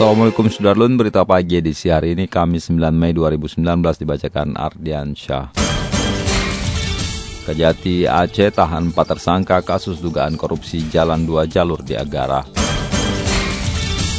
Assalamualaikum Sudarlun, berita pagi edisi hari ini Kamis 9 Mei 2019 dibacakan Ardian Syah. Kejati Aceh tahan 4 tersangka kasus dugaan korupsi jalan dua jalur di Agara.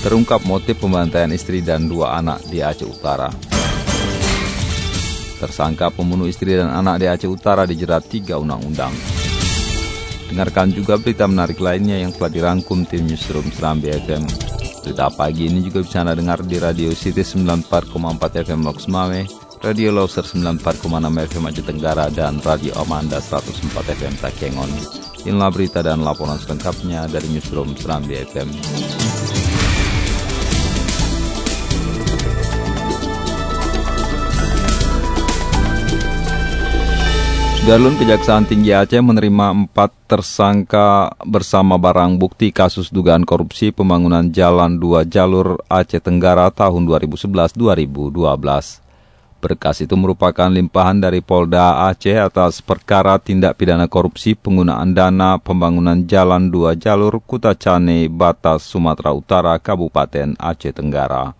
Terungkap motif pembantaian istri dan dua anak di Aceh Utara. Tersangka pembunuh istri dan anak di Aceh Utara dijerat tiga undang-undang. Dengarkan juga berita menarik lainnya yang telah dirangkum tim Newsroom Serambi FM. Berita pagi ini juga bisa Anda dengar di Radio City 94,4 FM Loks Mame, Radio Loser 94,6 FM Aceh Tenggara, dan Radio Amanda 104 FM Takengon. Inilah berita dan laporan selengkapnya dari Newsroom Serambi FM. Darlun Kejaksaan Tinggi Aceh menerima empat tersangka bersama barang bukti kasus dugaan korupsi pembangunan jalan dua jalur Aceh Tenggara tahun 2011-2012. Berkas itu merupakan limpahan dari Polda Aceh atas perkara tindak pidana korupsi penggunaan dana pembangunan jalan dua jalur Kutacane, Batas, Sumatera Utara, Kabupaten Aceh Tenggara.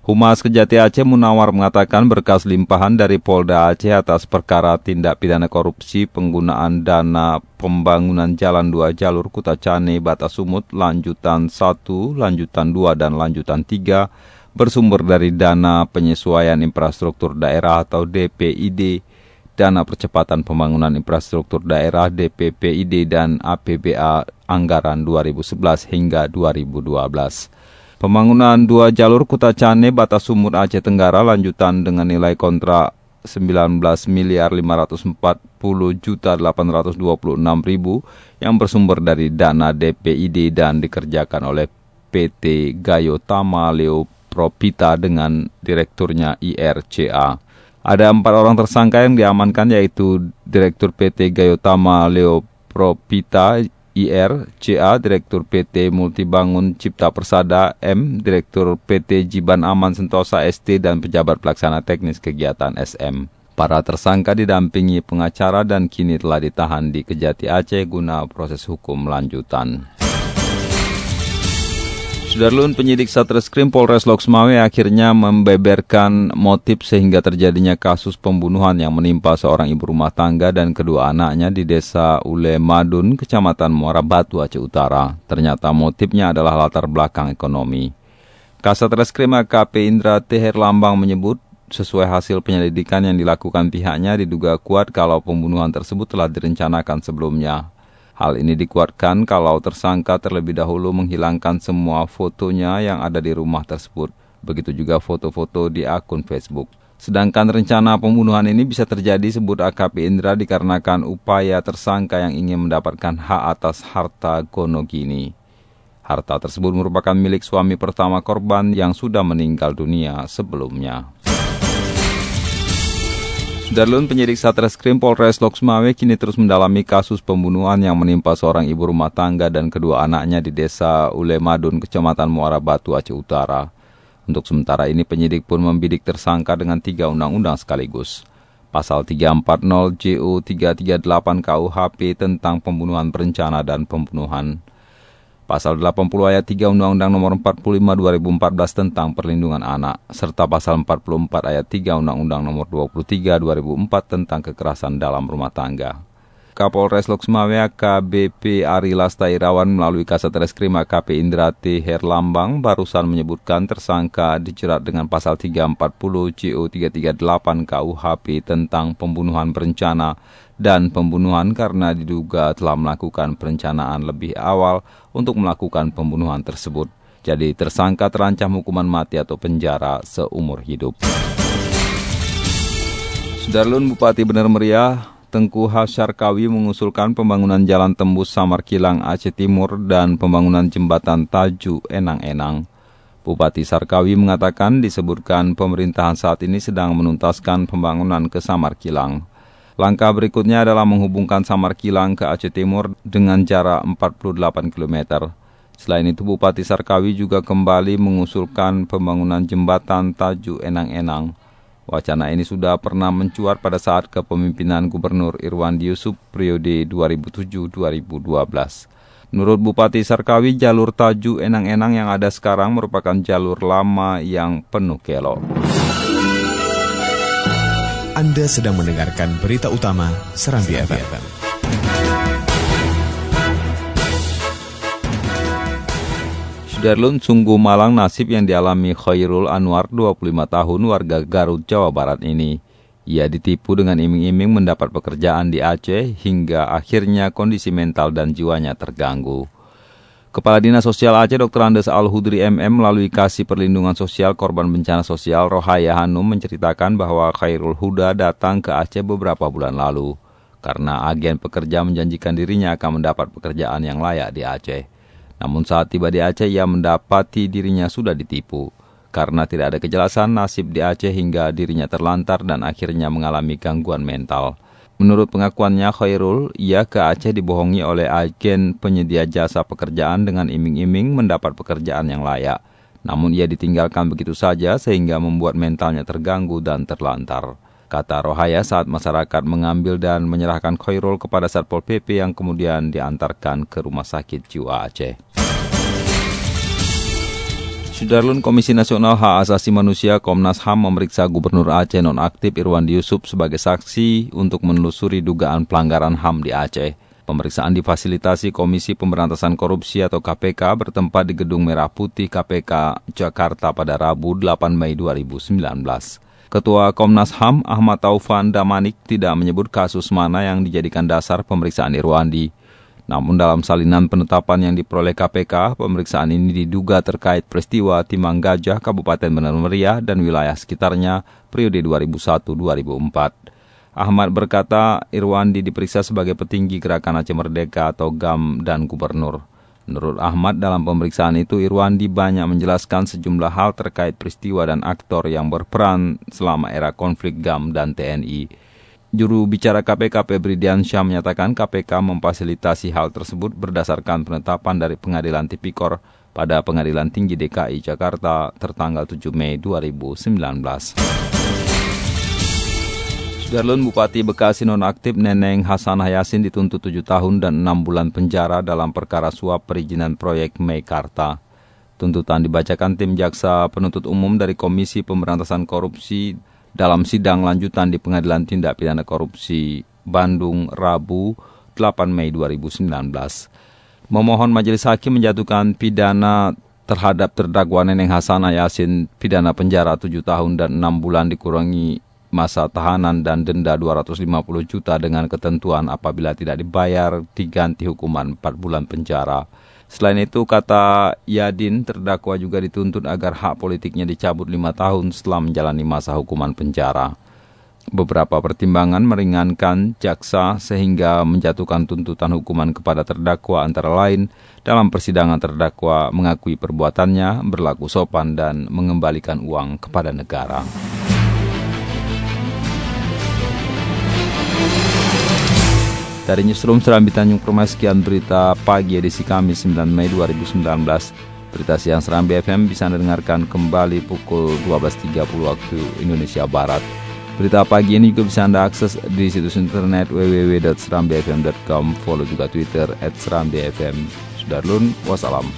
Humas Kejati Aceh Munawar mengatakan berkas limpahan dari Polda Aceh atas perkara tindak pidana korupsi penggunaan dana pembangunan jalan dua jalur Kutacane Batas Sumut lanjutan 1, lanjutan 2, dan lanjutan 3 bersumber dari dana penyesuaian infrastruktur daerah atau DPID, dana percepatan pembangunan infrastruktur daerah DPPID dan APBA anggaran 2011 hingga 2012. Pembangunan dua jalur Kutacane Batas Sumut Aceh Tenggara lanjutan dengan nilai kontrak 19 miliar 540 juta 826 ribu yang bersumber dari dana DPID dan dikerjakan oleh PT Gayo Tama Leo Propita dengan direkturnya IRCA. Ada empat orang tersangka yang diamankan yaitu Direktur PT Gayotama Leo Propita IR, CA, Direktur PT Multibangun Cipta Persada, M, Direktur PT Jiban Aman Sentosa ST, dan pejabat pelaksana teknis kegiatan SM. Para tersangka didampingi pengacara dan kini telah ditahan di Kejati Aceh guna proses hukum lanjutan. Sudarlun penyidik Satreskrim Polres Loksmawe akhirnya membeberkan motif sehingga terjadinya kasus pembunuhan yang menimpa seorang ibu rumah tangga dan kedua anaknya di desa Ule Madun, kecamatan Muara Batu, Aceh Utara. Ternyata motifnya adalah latar belakang ekonomi. Kasat Reskrim AKP Indra Teher Lambang menyebut sesuai hasil penyelidikan yang dilakukan pihaknya diduga kuat kalau pembunuhan tersebut telah direncanakan sebelumnya. Hal ini dikuatkan kalau tersangka terlebih dahulu menghilangkan semua fotonya yang ada di rumah tersebut. Begitu juga foto-foto di akun Facebook. Sedangkan rencana pembunuhan ini bisa terjadi sebut AKP Indra dikarenakan upaya tersangka yang ingin mendapatkan hak atas harta Gonogini. Harta tersebut merupakan milik suami pertama korban yang sudah meninggal dunia sebelumnya. Darlun penyidik Satreskrim Polres Loksmawe kini terus mendalami kasus pembunuhan yang menimpa seorang ibu rumah tangga dan kedua anaknya di desa Ulemadun, Kecamatan Muara Batu, Aceh Utara. Untuk sementara ini penyidik pun membidik tersangka dengan tiga undang-undang sekaligus. Pasal 340 JU 338 KUHP tentang pembunuhan berencana dan pembunuhan. Pasal 80 ayat 3 Undang-Undang Nomor 45 2014 tentang Perlindungan Anak serta pasal 44 ayat 3 Undang-Undang Nomor 23 2004 tentang kekerasan dalam rumah tangga. Kapolres Loksmawe KBP Ari Lastairawan melalui Kasat Reskrim AKP Indra T. Herlambang barusan menyebutkan tersangka dijerat dengan pasal 340 CU 338 KUHP tentang pembunuhan berencana dan pembunuhan karena diduga telah melakukan perencanaan lebih awal untuk melakukan pembunuhan tersebut. Jadi tersangka terancam hukuman mati atau penjara seumur hidup. Sudarlun Bupati Benar Meriah Tengku Hasyarkawi mengusulkan pembangunan jalan tembus Samar Kilang Aceh Timur dan pembangunan jembatan Taju Enang-Enang. Bupati Sarkawi mengatakan disebutkan pemerintahan saat ini sedang menuntaskan pembangunan ke Samar Kilang. Langkah berikutnya adalah menghubungkan Samar Kilang ke Aceh Timur dengan jarak 48 km. Selain itu, Bupati Sarkawi juga kembali mengusulkan pembangunan jembatan Taju Enang-Enang. Wacana ini sudah pernah mencuat pada saat kepemimpinan Gubernur Irwandi Yusuf periode 2007-2012. Menurut Bupati Sarkawi, jalur Taju Enang-Enang yang ada sekarang merupakan jalur lama yang penuh kelok. Anda sedang mendengarkan berita utama Serambi FM. Sudarlun sungguh malang nasib yang dialami Khairul Anwar 25 tahun warga Garut, Jawa Barat ini. Ia ditipu dengan iming-iming mendapat pekerjaan di Aceh hingga akhirnya kondisi mental dan jiwanya terganggu. Kepala Dinas Sosial Aceh Dr. Andes Al-Hudri MM melalui Kasih Perlindungan Sosial Korban Bencana Sosial Rohaya Hanum menceritakan bahwa Khairul Huda datang ke Aceh beberapa bulan lalu karena agen pekerja menjanjikan dirinya akan mendapat pekerjaan yang layak di Aceh. Namun saat tiba di Aceh ia mendapati dirinya sudah ditipu. Karena tidak ada kejelasan nasib di Aceh hingga dirinya terlantar dan akhirnya mengalami gangguan mental. Menurut pengakuannya Khairul, ia ke Aceh dibohongi oleh agen penyedia jasa pekerjaan dengan iming-iming mendapat pekerjaan yang layak. Namun ia ditinggalkan begitu saja sehingga membuat mentalnya terganggu dan terlantar kata Rohaya saat masyarakat mengambil dan menyerahkan Khairul kepada Satpol PP yang kemudian diantarkan ke Rumah Sakit Jiwa Aceh. Sudarlun Komisi Nasional Hak Asasi Manusia Komnas HAM memeriksa Gubernur Aceh nonaktif Irwandi Yusuf sebagai saksi untuk menelusuri dugaan pelanggaran HAM di Aceh. Pemeriksaan difasilitasi Komisi Pemberantasan Korupsi atau KPK bertempat di Gedung Merah Putih KPK Jakarta pada Rabu 8 Mei 2019. Ketua Komnas HAM Ahmad Taufan Damanik tidak menyebut kasus mana yang dijadikan dasar pemeriksaan Irwandi. Namun dalam salinan penetapan yang diperoleh KPK, pemeriksaan ini diduga terkait peristiwa Timang Gajah Kabupaten Benar Meriah dan wilayah sekitarnya periode 2001-2004. Ahmad berkata Irwandi diperiksa sebagai petinggi Gerakan Aceh Merdeka atau GAM dan Gubernur. Menurut Ahmad, dalam pemeriksaan itu Irwandi banyak menjelaskan sejumlah hal terkait peristiwa dan aktor yang berperan selama era konflik GAM dan TNI. Juru bicara KPK Febri Diansyah menyatakan KPK memfasilitasi hal tersebut berdasarkan penetapan dari Pengadilan Tipikor pada Pengadilan Tinggi DKI Jakarta tertanggal 7 Mei 2019. Darlun Bupati Bekasi nonaktif Neneng Hasanah Yasin dituntut 7 tahun dan 6 bulan penjara dalam perkara suap perizinan proyek Meikarta. Tuntutan dibacakan tim jaksa penuntut umum dari Komisi Pemberantasan Korupsi dalam sidang lanjutan di Pengadilan Tindak Pidana Korupsi Bandung Rabu 8 Mei 2019. Memohon majelis hakim menjatuhkan pidana terhadap terdakwa Neneng Hasanah Yasin pidana penjara 7 tahun dan 6 bulan dikurangi masa tahanan dan denda 250 juta dengan ketentuan apabila tidak dibayar diganti hukuman 4 bulan penjara. Selain itu, kata Yadin, terdakwa juga dituntut agar hak politiknya dicabut lima tahun setelah menjalani masa hukuman penjara. Beberapa pertimbangan meringankan jaksa sehingga menjatuhkan tuntutan hukuman kepada terdakwa antara lain dalam persidangan terdakwa mengakui perbuatannya, berlaku sopan, dan mengembalikan uang kepada negara. Dari Newsroom Serambi Tanjung Permai sekian berita pagi edisi Kamis 9 Mei 2019. Berita siang Serambi FM bisa Anda dengarkan kembali pukul 12.30 waktu Indonesia Barat. Berita pagi ini juga bisa Anda akses di situs internet www.serambifm.com. Follow juga Twitter at serambifm. Sudarlun, wassalam.